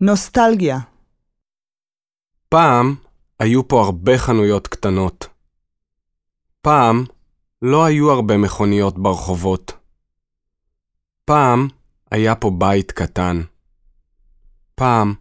נוסטלגיה. פעם היו פה הרבה חנויות קטנות. פעם לא היו הרבה מכוניות ברחובות. פעם היה פה בית קטן. פעם